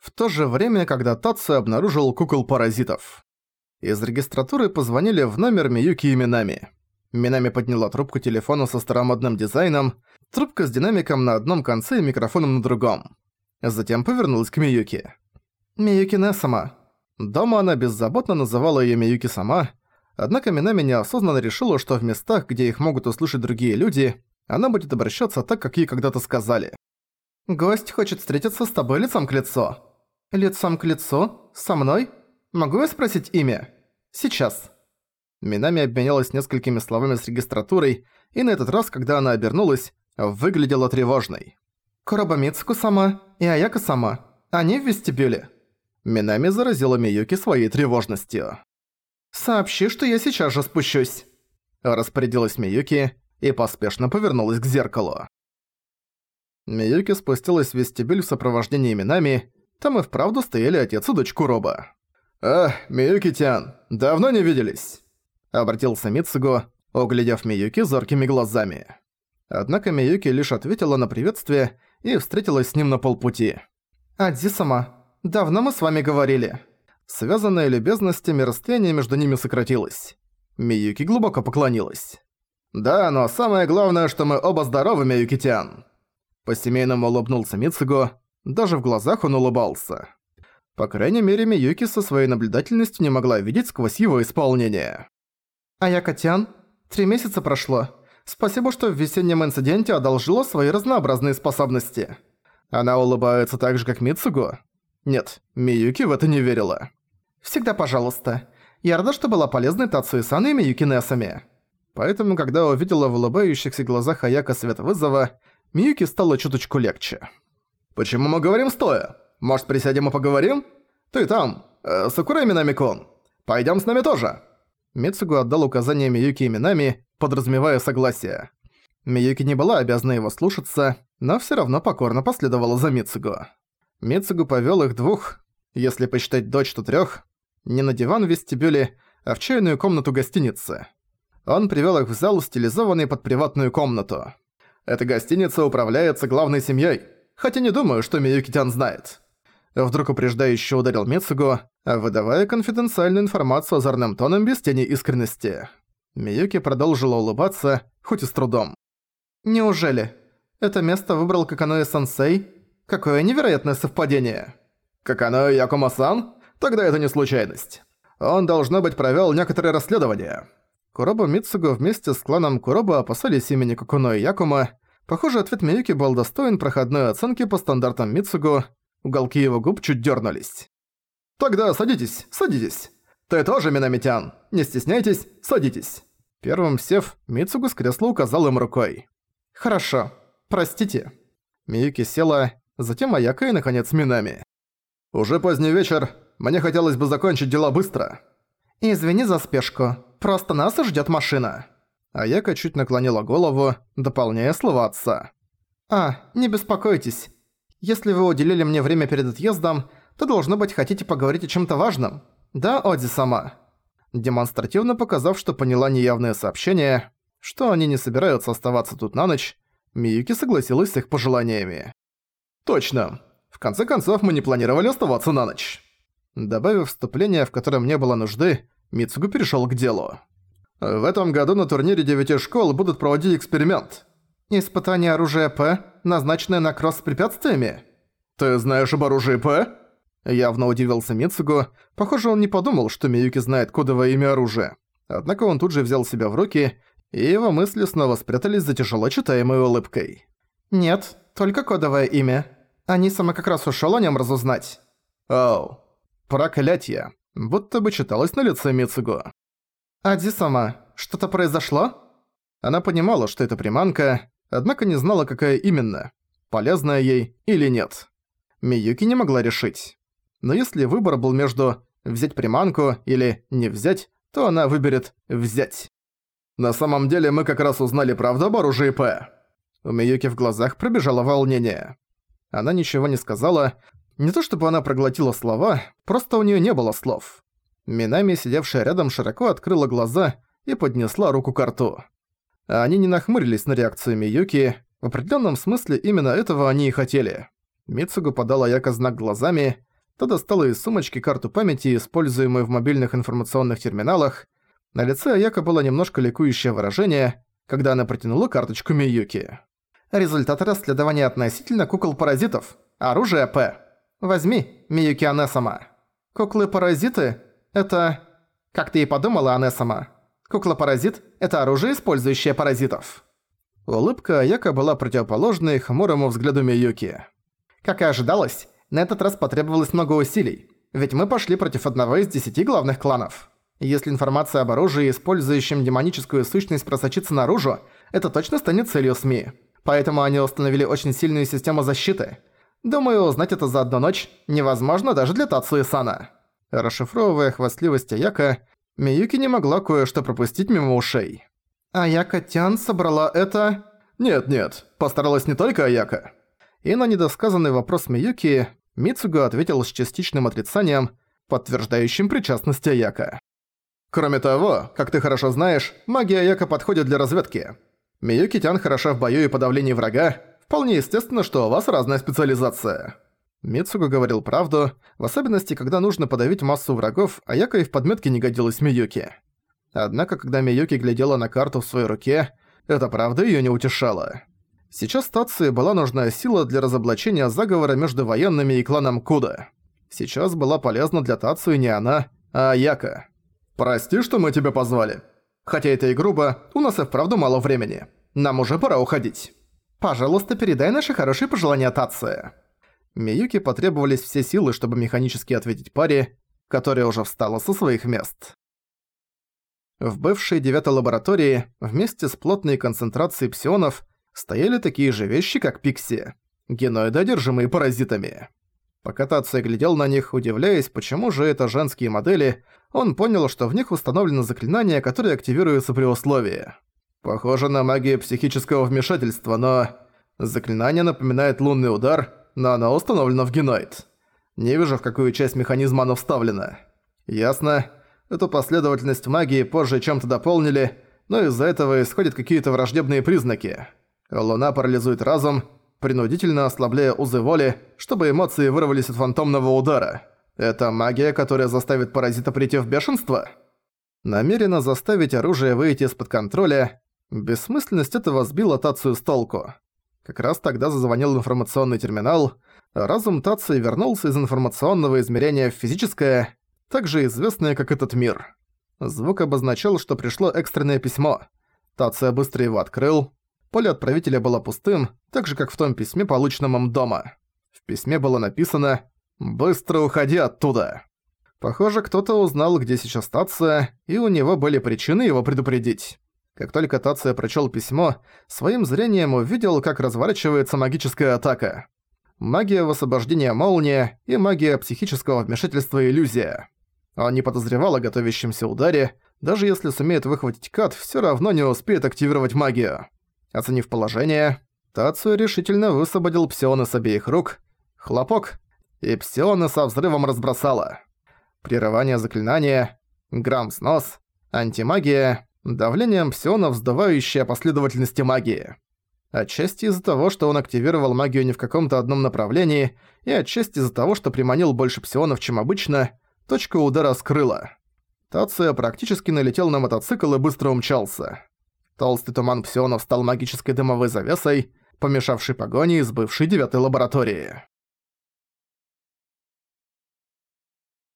в то же время, когда Татсу обнаружил кукол-паразитов. Из регистратуры позвонили в номер Миюки и Минами. Минами подняла трубку телефона со старомодным дизайном, трубка с динамиком на одном конце и микрофоном на другом. Затем повернулась к Миюки. «Миюки Несама». Дома она беззаботно называла её Миюки сама, однако Минами неосознанно решила, что в местах, где их могут услышать другие люди, она будет обращаться так, как ей когда-то сказали. «Гость хочет встретиться с тобой лицом к лицу». «Лицом к лицу? Со мной? Могу я спросить имя?» «Сейчас». Минами обменялась несколькими словами с регистратурой, и на этот раз, когда она обернулась, выглядела тревожной. «Куроба Мицуку-сама и Аяка-сама, они в вестибюле». Минами заразила Миюки своей тревожностью. «Сообщи, что я сейчас же спущусь», – распорядилась Миюки и поспешно повернулась к зеркалу. Миюки спустилась в вестибюль в сопровождении Минами, там и вправду стояли отец и дочь Куроба. «А, Миюки-тян, давно не виделись?» Обратился Мицуго, оглядев Миюки зоркими глазами. Однако Миюки лишь ответила на приветствие и встретилась с ним на полпути. «Адзи-сама, давно мы с вами говорили». Связанное любезностями расстояние между ними сократилось. Миюки глубоко поклонилась. «Да, но самое главное, что мы оба здоровы, Миюки-тян». По-семейному улыбнулся Мицуго, даже в глазах он улыбался. По крайней мере, Миюки со своей наблюдательностью не могла видеть сквозь его исполнение. А я Котян. Три месяца прошло. Спасибо, что в весеннем инциденте одолжила свои разнообразные способности. Она улыбается так же, как Мицуго? Нет, Миюки в это не верила. Всегда пожалуйста. Я рада, что была полезной Тацуи-сан и Миюки Несами. Поэтому, когда увидела в улыбающихся глазах Аяка свет вызова, Миюки стало чуточку легче. «Почему мы говорим стоя? Может, присядем и поговорим? Ты там, э, Сакурай Минамикон. Пойдём с нами тоже». Мицугу отдал указания Миюки именами, подразумевая согласие. Миюки не была обязана его слушаться, но всё равно покорно последовала за Мицугу. Мицугу повёл их двух, если посчитать дочь, то трёх, не на диван в вестибюле, а в чайную комнату гостиницы. Он привёл их в зал, стилизованный под приватную комнату. Эта гостиница управляется главной семьёй, хотя не думаю, что Миюки-тян знает. Вдруг упреждающе ударил Мицугу, выдавая конфиденциальную информацию озорным тоном без тени искренности. Миюки продолжила улыбаться, хоть и с трудом. «Неужели? Это место выбрал Каканоэ-сенсей? Какое невероятное совпадение!» «Каканоэ Якума-сан? Тогда это не случайность. Он, должно быть, провёл некоторое расследование». Куроба Мицугу вместе с кланом Куроба опасались имени Какуноэ Якума. Похоже, ответ Миюки был достоин проходной оценки по стандартам Мицугу. Уголки его губ чуть дёрнулись. «Тогда садитесь, садитесь. Ты тоже, Минамитян. Не стесняйтесь, садитесь». Первым сев, Мицугу с кресла указал им рукой. «Хорошо. Простите». Миюки села, затем Аяка и, наконец, Минами. «Уже поздний вечер. Мне хотелось бы закончить дела быстро». «Извини за спешку. Просто нас ждёт машина». Аяка чуть наклонила голову, дополняя слова отца. «А, не беспокойтесь. Если вы уделили мне время перед отъездом, то, должно быть, хотите поговорить о чем-то важном. Да, Оди сама?» Демонстративно показав, что поняла неявное сообщение, что они не собираются оставаться тут на ночь, Миюки согласилась с их пожеланиями. «Точно. В конце концов, мы не планировали оставаться на ночь». Добавив вступление, в котором не было нужды, Мицугу перешёл к делу. «В этом году на турнире девяти школ будут проводить эксперимент. Испытание оружия П, назначенное на кросс с препятствиями? Ты знаешь об оружии П?» Явно удивился Мицугу. Похоже, он не подумал, что Миюки знает кодовое имя оружия. Однако он тут же взял себя в руки, и его мысли снова спрятались за тяжело читаемой улыбкой. «Нет, только кодовое имя. Анисама как раз ушёл о нём разузнать». «Оу. Проклятье». Будто бы читалось на лице Мицугу. «Ади-сама, что-то произошло?» Она понимала, что это приманка, однако не знала, какая именно, полезная ей или нет. Миюки не могла решить. Но если выбор был между взять приманку или не взять, то она выберет взять. На самом деле мы как раз узнали правду об оружии П. У Миюки в глазах пробежало волнение. Она ничего не сказала. Не то чтобы она проглотила слова, просто у нее не было слов. Минами, сидевшая рядом, широко открыла глаза и поднесла руку к рту. Они не нахмурились на реакцию Миюки, в определенном смысле именно этого они и хотели. Мицугу подала Яко знак глазами, то достала из сумочки карту памяти, используемую в мобильных информационных терминалах. На лице Аяка было немножко ликующее выражение, когда она протянула карточку Миюки. «Результаты расследования относительно кукол-паразитов. Оружие П. Возьми, Миюки Анесама. Куклы-паразиты — это... Как ты и подумала, Анесама. Кукла-паразит — это оружие, использующее паразитов». Улыбка Аяка была противоположной хмурому взгляду Миюки. Как и ожидалось, на этот раз потребовалось много усилий, ведь мы пошли против одного из десяти главных кланов. Если информация об оружии, использующем демоническую сущность, просочится наружу, это точно станет целью СМИ. Поэтому они установили очень сильную систему защиты. Думаю, узнать это за одну ночь невозможно даже для Тацуи Сана. Расшифровывая хвастливость Аяка, Миюки не могла кое-что пропустить мимо ушей. Аяка-тян собрала это... Нет-нет, постаралась не только Аяка. И на недосказанный вопрос Миюки Мицуга ответил с частичным отрицанием, подтверждающим причастность Аяка. Кроме того, как ты хорошо знаешь, магия Аяка подходит для разведки. Миюки-тян хороша в бою и подавлении врага, вполне естественно, что у вас разная специализация. Мицуга говорил правду, в особенности, когда нужно подавить массу врагов, Аяка и в подметке не годилась Миюки. Однако, когда Миюки глядела на карту в своей руке, эта правда её не утешала. Сейчас стации была нужна сила для разоблачения заговора между военными и кланом Куда. Сейчас была полезна для Тацию не она, а Аяка. «Прости, что мы тебя позвали. Хотя это и грубо, у нас и вправду мало времени. Нам уже пора уходить. Пожалуйста, передай наши хорошие пожелания Тации». Миюки потребовались все силы, чтобы механически ответить паре, которая уже встала со своих мест. В бывшей девятой лаборатории, вместе с плотной концентрацией псионов, стояли такие же вещи, как пикси, геноиды, одержимые паразитами. Пока Тация глядел на них, удивляясь, почему же это женские модели, он понял, что в них установлено заклинание, которое активируется при условии. Похоже на магию психического вмешательства, но... Заклинание напоминает лунный удар, но оно установлено в геноид. Не вижу, в какую часть механизма оно вставлено. Ясно. Эту последовательность магии позже чем-то дополнили, но из-за этого исходят какие-то враждебные признаки. Луна парализует разум, принудительно ослабляя узы воли, чтобы эмоции вырвались от фантомного удара. Это магия, которая заставит паразита прийти в бешенство? Намеренно заставить оружие выйти из-под контроля. Бессмысленность этого сбила Тацию с толку. Как раз тогда зазвонил информационный терминал. Разум Тации вернулся из информационного измерения в физическое, также известное как этот мир. Звук обозначал, что пришло экстренное письмо. Тация быстро его открыл. Поле отправителя было пустым, так же как в том письме, полученном им дома. В письме было написано «Быстро уходи оттуда». Похоже, кто-то узнал, где сейчас Тация, и у него были причины его предупредить. Как только Тация прочел письмо, своим зрением увидел, как разворачивается магическая атака. Магия высвобождения молнии и магия психического вмешательства иллюзия. Он не подозревал о готовящемся ударе, даже если сумеет выхватить кат, все равно не успеет активировать магию. Оценив положение, Тацию решительно высвободил псионы с обеих рук. Хлопок, и псионы со взрывом разбросало. Прерывание заклинания, грамм снос, антимагия, давлением псионов сдувающая последовательности магии. Отчасти из-за того, что он активировал магию не в каком-то одном направлении, и отчасти из-за того, что приманил больше псионов, чем обычно, точка удара скрыла. Тация практически налетел на мотоцикл и быстро умчался. Толстый туман псионов стал магической дымовой завесой, помешавшей погоне из бывшей девятой лаборатории.